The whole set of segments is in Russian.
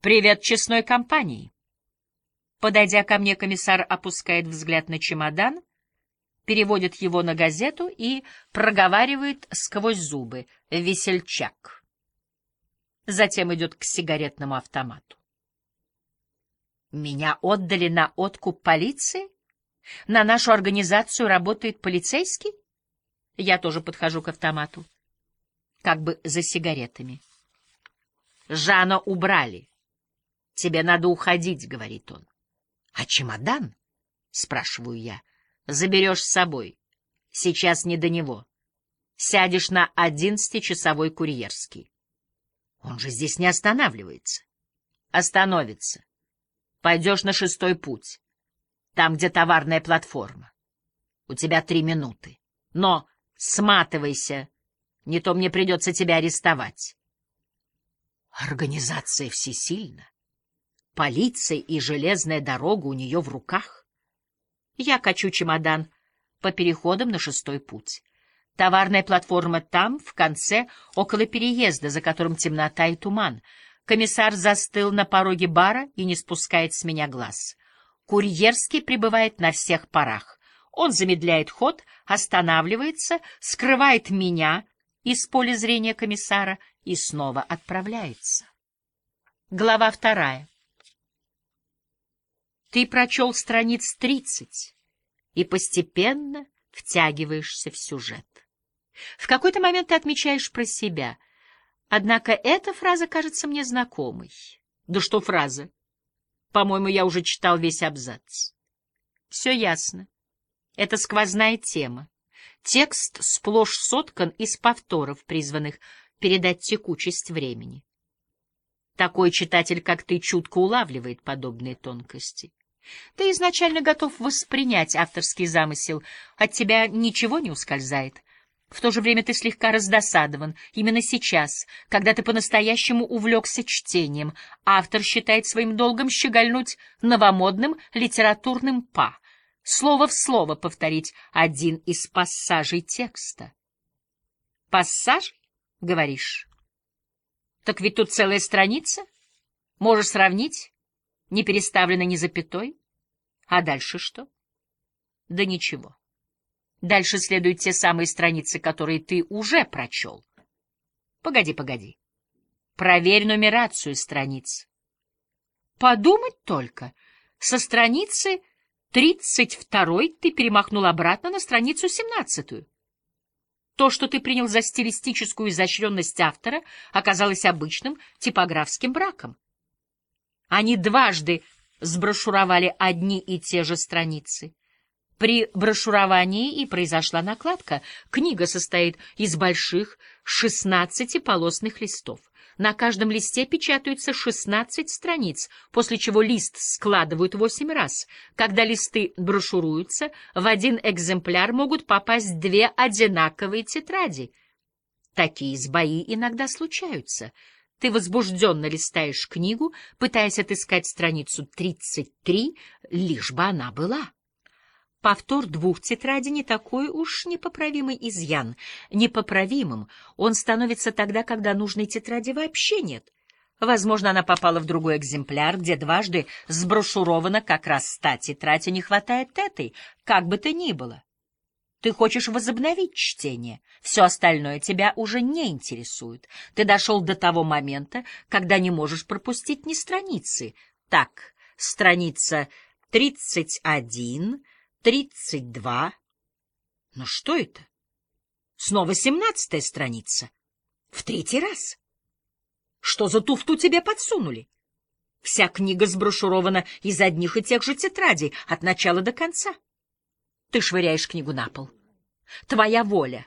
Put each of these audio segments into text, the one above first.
«Привет честной компании!» Подойдя ко мне, комиссар опускает взгляд на чемодан, переводит его на газету и проговаривает сквозь зубы «Весельчак». Затем идет к сигаретному автомату. Меня отдали на откуп полиции? На нашу организацию работает полицейский? Я тоже подхожу к автомату. Как бы за сигаретами. Жана убрали. Тебе надо уходить, говорит он. А чемодан? Спрашиваю я. Заберешь с собой. Сейчас не до него. Сядешь на одиннадцатичасовой курьерский. Он же здесь не останавливается. Остановится. Пойдешь на шестой путь. Там, где товарная платформа. У тебя три минуты. Но сматывайся, не то мне придется тебя арестовать. Организация всесильна. Полиция и железная дорога у нее в руках. Я качу чемодан по переходам на шестой путь. Товарная платформа там, в конце, около переезда, за которым темнота и туман. Комиссар застыл на пороге бара и не спускает с меня глаз. Курьерский прибывает на всех парах. Он замедляет ход, останавливается, скрывает меня из поля зрения комиссара и снова отправляется. Глава вторая. Ты прочел страниц тридцать и постепенно втягиваешься в сюжет. В какой-то момент ты отмечаешь про себя. Однако эта фраза кажется мне знакомой. Да что фраза? По-моему, я уже читал весь абзац. Все ясно. Это сквозная тема. Текст сплошь соткан из повторов, призванных передать текучесть времени. Такой читатель, как ты, чутко улавливает подобные тонкости. Ты изначально готов воспринять авторский замысел, от тебя ничего не ускользает. В то же время ты слегка раздосадован. Именно сейчас, когда ты по-настоящему увлекся чтением, автор считает своим долгом щегольнуть новомодным литературным «па», слово в слово повторить один из пассажей текста. «Пассаж, говоришь? Так ведь тут целая страница. Можешь сравнить?» Не переставлено ни запятой. А дальше что? Да ничего. Дальше следуют те самые страницы, которые ты уже прочел. Погоди, погоди. Проверь нумерацию страниц. Подумать только. Со страницы тридцать второй ты перемахнул обратно на страницу семнадцатую. То, что ты принял за стилистическую изощренность автора, оказалось обычным типографским браком. Они дважды сброшуровали одни и те же страницы. При брошуровании и произошла накладка. Книга состоит из больших шестнадцатиполосных листов. На каждом листе печатаются шестнадцать страниц, после чего лист складывают восемь раз. Когда листы брошуруются, в один экземпляр могут попасть две одинаковые тетради. Такие сбои иногда случаются — ты возбужденно листаешь книгу, пытаясь отыскать страницу 33, лишь бы она была. Повтор двух тетрадей не такой уж непоправимый изъян. Непоправимым он становится тогда, когда нужной тетради вообще нет. Возможно, она попала в другой экземпляр, где дважды сброшурована как раз та тетрадь, не хватает этой, как бы то ни было. Ты хочешь возобновить чтение. Все остальное тебя уже не интересует. Ты дошел до того момента, когда не можешь пропустить ни страницы. Так, страница тридцать один, тридцать два. Но что это? Снова семнадцатая страница. В третий раз. Что за туфту тебе подсунули? Вся книга сброшурована из одних и тех же тетрадей, от начала до конца. Ты швыряешь книгу на пол. Твоя воля.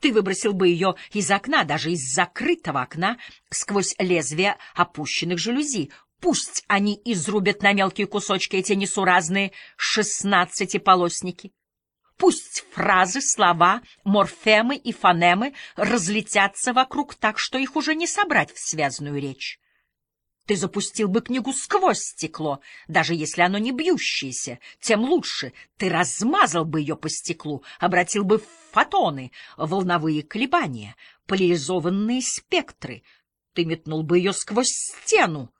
Ты выбросил бы ее из окна, даже из закрытого окна, сквозь лезвие опущенных жалюзи. Пусть они изрубят на мелкие кусочки эти несуразные шестнадцатиполосники. Пусть фразы, слова, морфемы и фонемы разлетятся вокруг так, что их уже не собрать в связную речь. Ты запустил бы книгу сквозь стекло, даже если оно не бьющееся, тем лучше. Ты размазал бы ее по стеклу, обратил бы в фотоны, волновые колебания, поляризованные спектры. Ты метнул бы ее сквозь стену,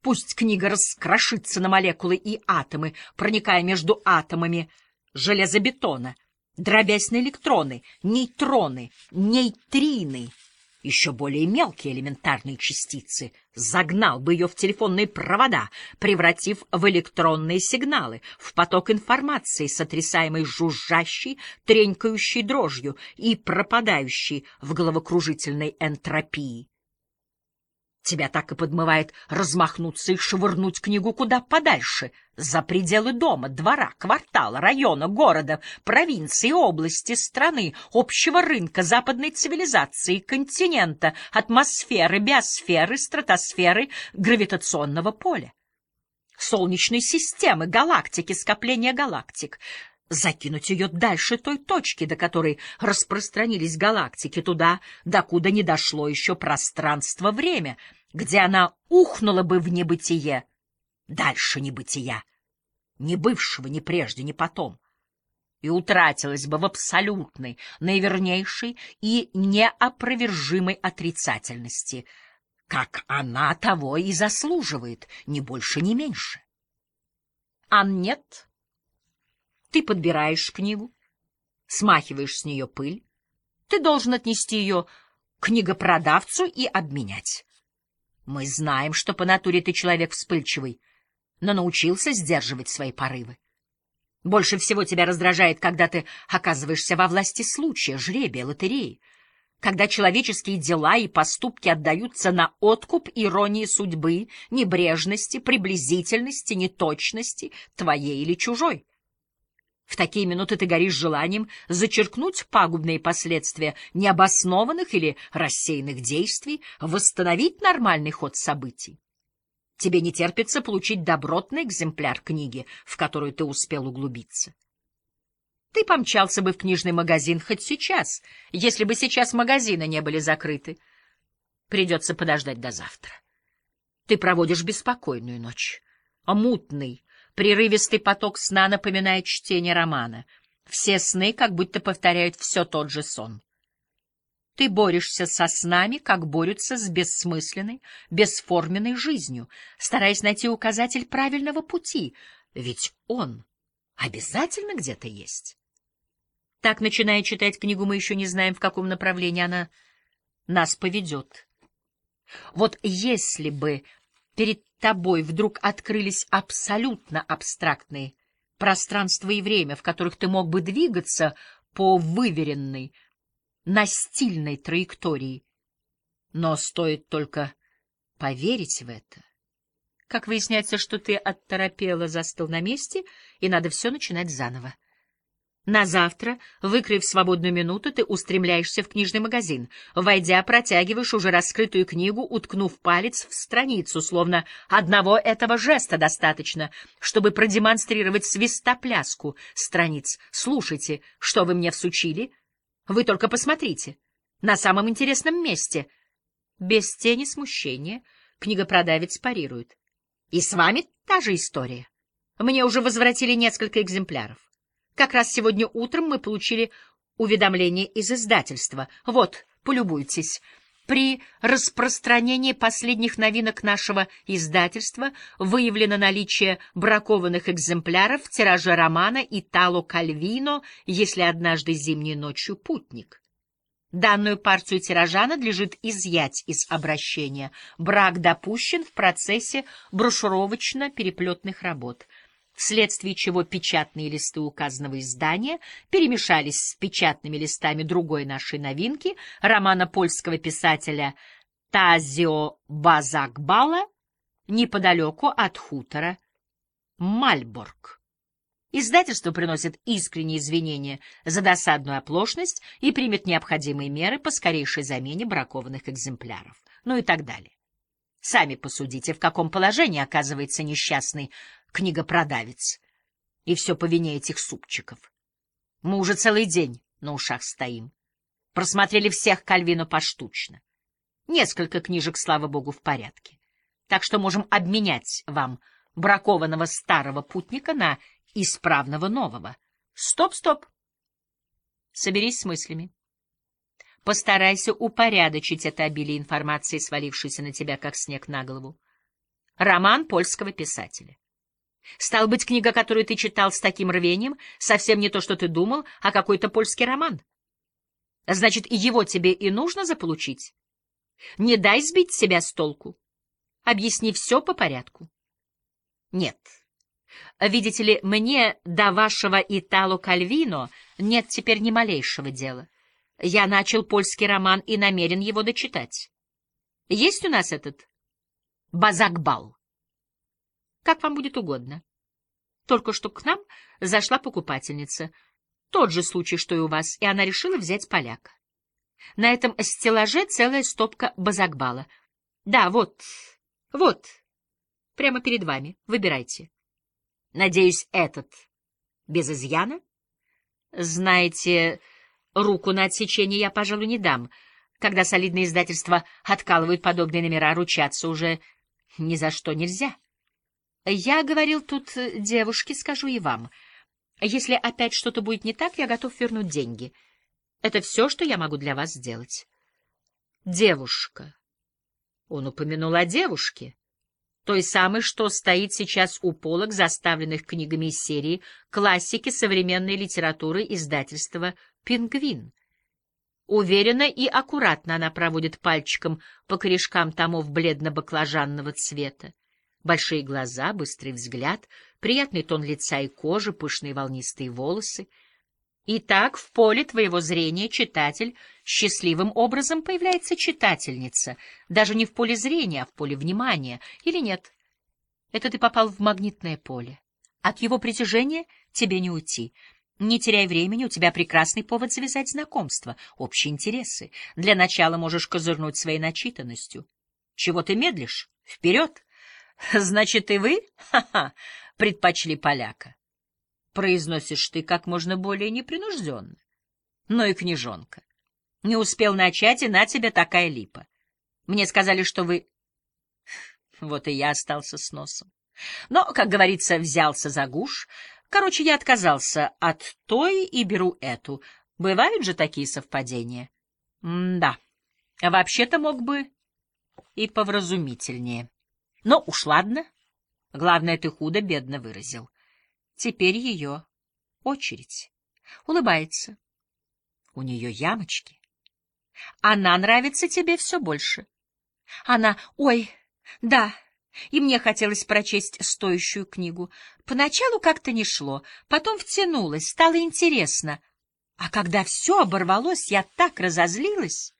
Пусть книга раскрошится на молекулы и атомы, проникая между атомами железобетона, дробясь на электроны, нейтроны, нейтрины еще более мелкие элементарные частицы, загнал бы ее в телефонные провода, превратив в электронные сигналы, в поток информации, сотрясаемый жужжащей, тренькающей дрожью и пропадающей в головокружительной энтропии. Тебя так и подмывает размахнуться и швырнуть книгу куда подальше, за пределы дома, двора, квартала, района, города, провинции, области, страны, общего рынка, западной цивилизации, континента, атмосферы, биосферы, стратосферы, гравитационного поля, солнечной системы, галактики, скопления галактик — закинуть ее дальше той точки, до которой распространились галактики, туда, докуда не дошло еще пространство-время, где она ухнула бы в небытие, дальше небытия, ни бывшего, ни прежде, ни потом, и утратилась бы в абсолютной, наивернейшей и неопровержимой отрицательности, как она того и заслуживает, ни больше, ни меньше. А нет... Ты подбираешь книгу, смахиваешь с нее пыль. Ты должен отнести ее книгопродавцу и обменять. Мы знаем, что по натуре ты человек вспыльчивый, но научился сдерживать свои порывы. Больше всего тебя раздражает, когда ты оказываешься во власти случая, жребия, лотереи, когда человеческие дела и поступки отдаются на откуп иронии судьбы, небрежности, приблизительности, неточности, твоей или чужой. В такие минуты ты горишь желанием зачеркнуть пагубные последствия необоснованных или рассеянных действий, восстановить нормальный ход событий. Тебе не терпится получить добротный экземпляр книги, в которую ты успел углубиться. Ты помчался бы в книжный магазин хоть сейчас, если бы сейчас магазины не были закрыты. Придется подождать до завтра. Ты проводишь беспокойную ночь, мутный, Прерывистый поток сна напоминает чтение романа. Все сны как будто повторяют все тот же сон. Ты борешься со снами, как борются с бессмысленной, бесформенной жизнью, стараясь найти указатель правильного пути, ведь он обязательно где-то есть. Так, начиная читать книгу, мы еще не знаем, в каком направлении она нас поведет. Вот если бы перед тобой вдруг открылись абсолютно абстрактные пространство и время, в которых ты мог бы двигаться по выверенной, настильной траектории. Но стоит только поверить в это. Как выясняется, что ты отторопела, застыл на месте, и надо все начинать заново. На завтра, выкрыв свободную минуту, ты устремляешься в книжный магазин. Войдя, протягиваешь уже раскрытую книгу, уткнув палец в страницу, словно одного этого жеста достаточно, чтобы продемонстрировать свистопляску страниц. Слушайте, что вы мне всучили? Вы только посмотрите. На самом интересном месте. Без тени смущения книгопродавец парирует. И с вами та же история. Мне уже возвратили несколько экземпляров. Как раз сегодня утром мы получили уведомление из издательства. Вот, полюбуйтесь. При распространении последних новинок нашего издательства выявлено наличие бракованных экземпляров тиража романа «Итало Кальвино, если однажды зимней ночью путник». Данную партию тиража надлежит изъять из обращения. Брак допущен в процессе брошюровочно-переплетных работ вследствие чего печатные листы указанного издания перемешались с печатными листами другой нашей новинки, романа польского писателя Тазио Базакбала, неподалеку от хутора Мальборг. Издательство приносит искренние извинения за досадную оплошность и примет необходимые меры по скорейшей замене бракованных экземпляров, ну и так далее. Сами посудите, в каком положении оказывается несчастный книгопродавец. И все по вине этих супчиков. Мы уже целый день на ушах стоим. Просмотрели всех Кальвину поштучно. Несколько книжек, слава богу, в порядке. Так что можем обменять вам бракованного старого путника на исправного нового. Стоп, стоп. Соберись с мыслями. Постарайся упорядочить это обилие информации, свалившейся на тебя, как снег на голову. Роман польского писателя. Стал быть, книга, которую ты читал с таким рвением, совсем не то, что ты думал, а какой-то польский роман. Значит, его тебе и нужно заполучить. Не дай сбить себя с толку. Объясни все по порядку. Нет. Видите ли, мне до вашего Итало Кальвино нет теперь ни малейшего дела. Я начал польский роман и намерен его дочитать. Есть у нас этот Базакбал? Как вам будет угодно. Только что к нам зашла покупательница. Тот же случай, что и у вас, и она решила взять поляка. На этом стеллаже целая стопка базакбала. Да, вот, вот, прямо перед вами. Выбирайте. Надеюсь, этот без изъяна? Знаете, руку на отсечение я, пожалуй, не дам. Когда солидные издательства откалывают подобные номера, ручаться уже ни за что нельзя. Я говорил тут девушке, скажу и вам. Если опять что-то будет не так, я готов вернуть деньги. Это все, что я могу для вас сделать. Девушка. Он упомянул о девушке. Той самой, что стоит сейчас у полок, заставленных книгами из серии классики современной литературы издательства «Пингвин». Уверенно и аккуратно она проводит пальчиком по корешкам томов бледно-баклажанного цвета. Большие глаза, быстрый взгляд, приятный тон лица и кожи, пышные волнистые волосы. И так в поле твоего зрения читатель счастливым образом появляется читательница, даже не в поле зрения, а в поле внимания, или нет? Это ты попал в магнитное поле. От его притяжения тебе не уйти. Не теряй времени, у тебя прекрасный повод завязать знакомство, общие интересы. Для начала можешь козырнуть своей начитанностью. Чего ты медлишь? Вперед! Значит, и вы, ха-ха, предпочли поляка. Произносишь ты как можно более непринужденно. Но и княжонка. Не успел начать, и на тебе такая липа. Мне сказали, что вы... Вот и я остался с носом. Но, как говорится, взялся за гуш. Короче, я отказался от той и беру эту. Бывают же такие совпадения? М да. Вообще-то мог бы и повразумительнее. Но уж ладно. Главное, ты худо-бедно выразил. Теперь ее очередь. Улыбается. У нее ямочки. Она нравится тебе все больше. Она, ой, да, и мне хотелось прочесть стоящую книгу. Поначалу как-то не шло, потом втянулась, стало интересно. А когда все оборвалось, я так разозлилась.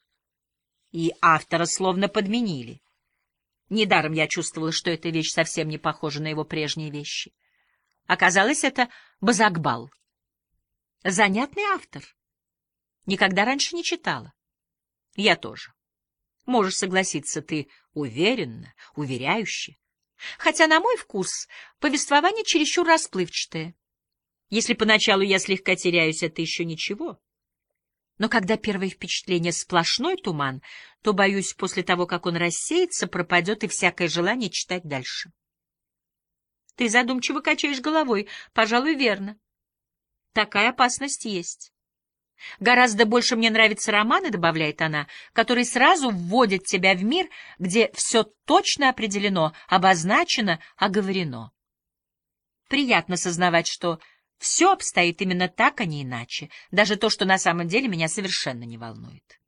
И автора словно подменили. Недаром я чувствовала, что эта вещь совсем не похожа на его прежние вещи. Оказалось, это Базакбал. Занятный автор. Никогда раньше не читала. Я тоже. Можешь согласиться, ты уверенно, уверяюще. Хотя, на мой вкус, повествование чересчур расплывчатое. Если поначалу я слегка теряюсь, это еще ничего. Но когда первое впечатление сплошной туман, то, боюсь, после того, как он рассеется, пропадет и всякое желание читать дальше. Ты задумчиво качаешь головой. Пожалуй, верно. Такая опасность есть. Гораздо больше мне нравятся романы, добавляет она, которые сразу вводят тебя в мир, где все точно определено, обозначено, оговорено. Приятно сознавать, что все обстоит именно так, а не иначе, даже то, что на самом деле меня совершенно не волнует.